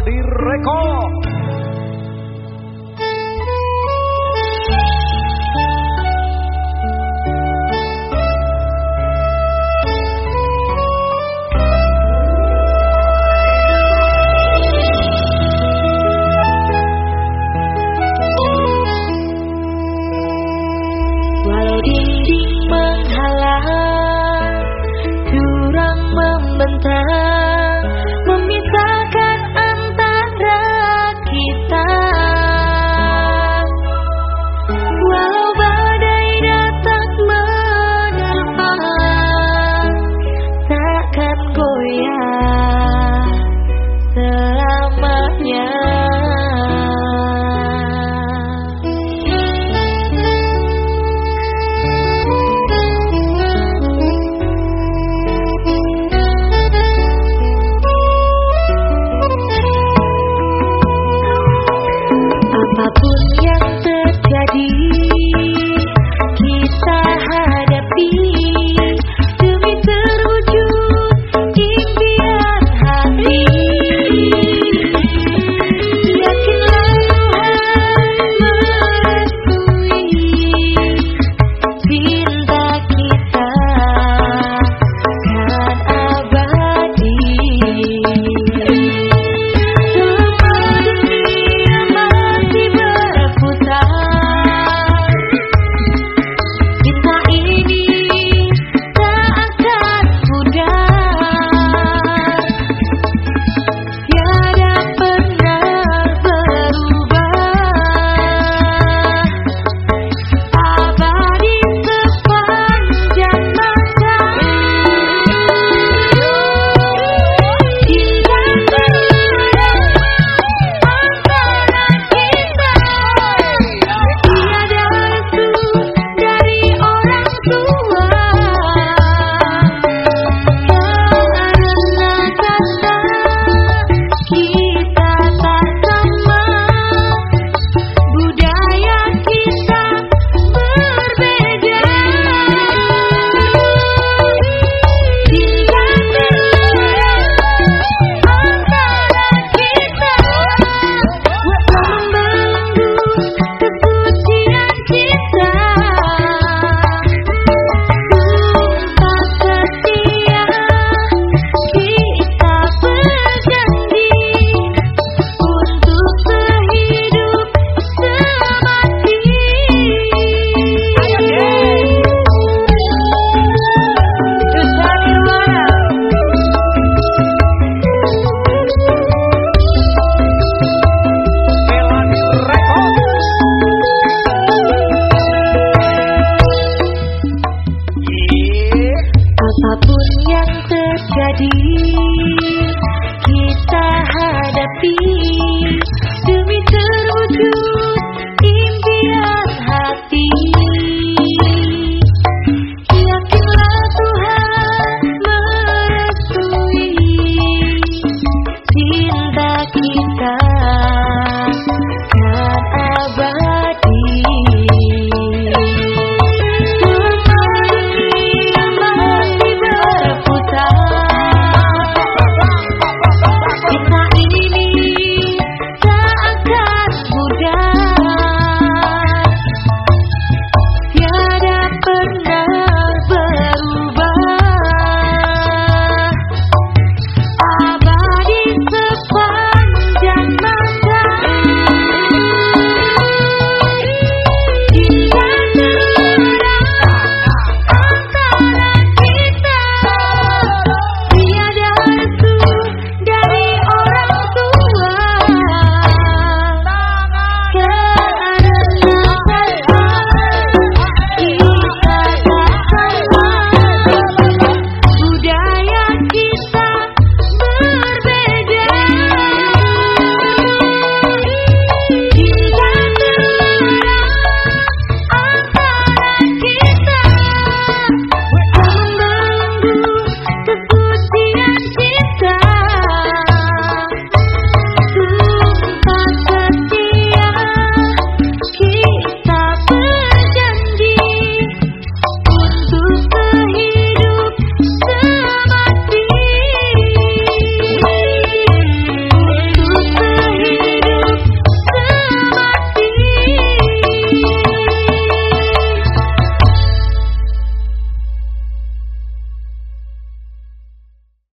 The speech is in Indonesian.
Adi Reko. Walau dinding menghalang membentang Ready.